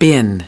bin.